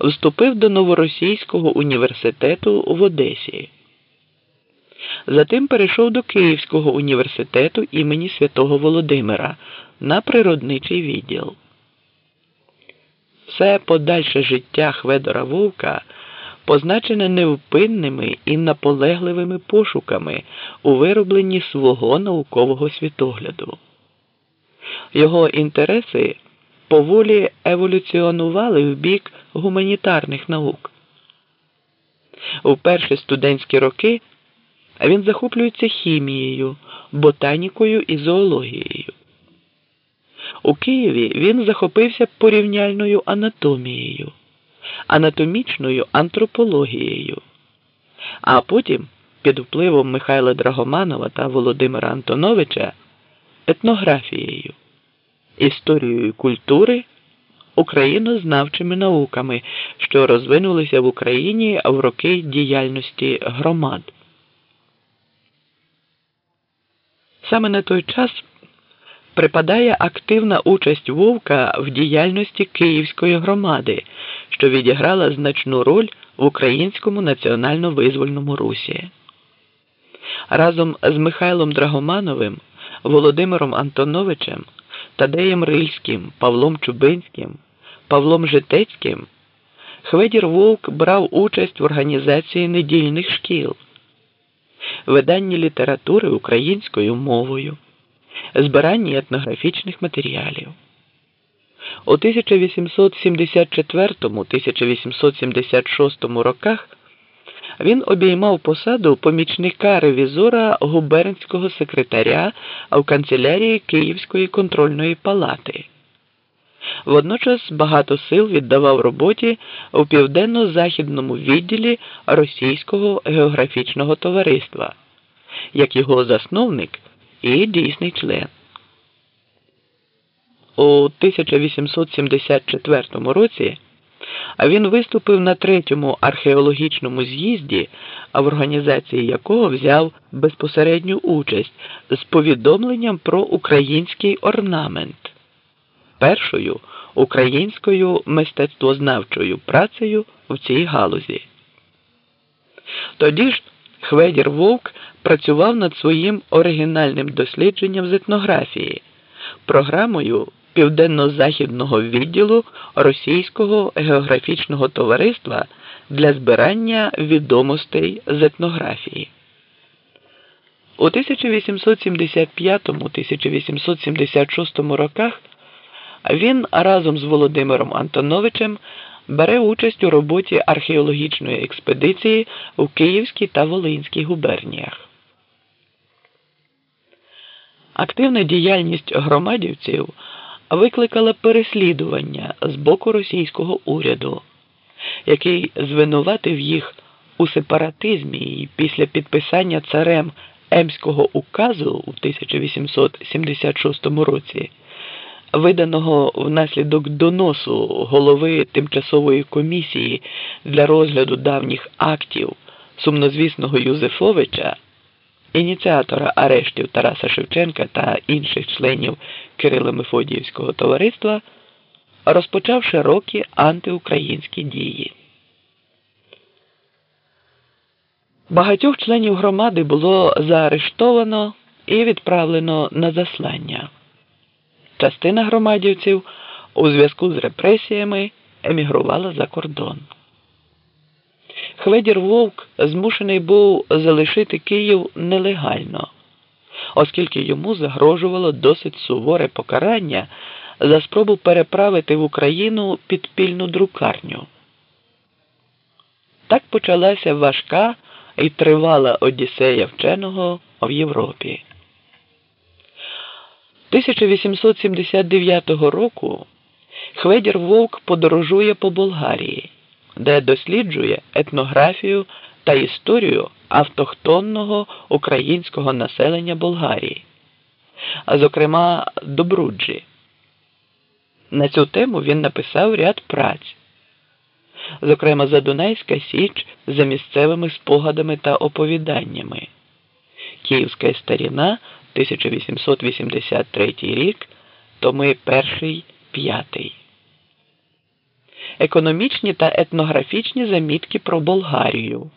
вступив до Новоросійського університету в Одесі. Затим перейшов до Київського університету імені Святого Володимира на природничий відділ. Все подальше життя Хведора Вовка позначене невпинними і наполегливими пошуками у виробленні свого наукового світогляду. Його інтереси поволі еволюціонували в бік гуманітарних наук. У перші студентські роки він захоплюється хімією, ботанікою і зоологією. У Києві він захопився порівняльною анатомією, анатомічною антропологією, а потім, під впливом Михайла Драгоманова та Володимира Антоновича, етнографією, історією культури, українознавчими науками, що розвинулися в Україні в роки діяльності громад. Саме на той час припадає активна участь Вовка в діяльності Київської громади, що відіграла значну роль в українському національно-визвольному русі. Разом з Михайлом Драгомановим, Володимиром Антоновичем, Тадеєм Рильським, Павлом Чубинським, Павлом Житецьким Хведір Вовк брав участь в організації недільних шкіл, виданні літератури українською мовою збиранні етнографічних матеріалів. У 1874-1876 роках він обіймав посаду помічника ревізора губернського секретаря в канцелярії Київської контрольної палати. Водночас багато сил віддавав роботі у південно-західному відділі Російського географічного товариства, як його засновник і дійсний член. У 1874 році він виступив на третьому археологічному з'їзді, в організації якого взяв безпосередню участь з повідомленням про український орнамент, першою українською мистецтвознавчою працею в цій галузі. Тоді ж Хведір Вовк працював над своїм оригінальним дослідженням з етнографії, програмою Південно-Західного відділу Російського географічного товариства для збирання відомостей з етнографії. У 1875-1876 роках він разом з Володимиром Антоновичем бере участь у роботі археологічної експедиції у Київській та Волинській губерніях. Активна діяльність громадівців викликала переслідування з боку російського уряду, який звинуватив їх у сепаратизмі і після підписання царем Емського указу у 1876 році виданого внаслідок доносу голови тимчасової комісії для розгляду давніх актів сумнозвісного Юзефовича, ініціатора арештів Тараса Шевченка та інших членів Кирило Мефодіївського товариства, розпочав широкі антиукраїнські дії. Багатьох членів громади було заарештовано і відправлено на заслання. Частина громадівців у зв'язку з репресіями емігрувала за кордон. Хведір Вовк змушений був залишити Київ нелегально, оскільки йому загрожувало досить суворе покарання за спробу переправити в Україну підпільну друкарню. Так почалася важка і тривала Одіссея вченого в Європі. 1879 року Хведір Вовк подорожує по Болгарії, де досліджує етнографію та історію автохтонного українського населення Болгарії, а зокрема Добруджі. На цю тему він написав ряд праць, зокрема Задунайська Січ за місцевими спогадами та оповіданнями, Київська старіна. 1883 рік, томи перший, п'ятий. Економічні та етнографічні замітки про Болгарію.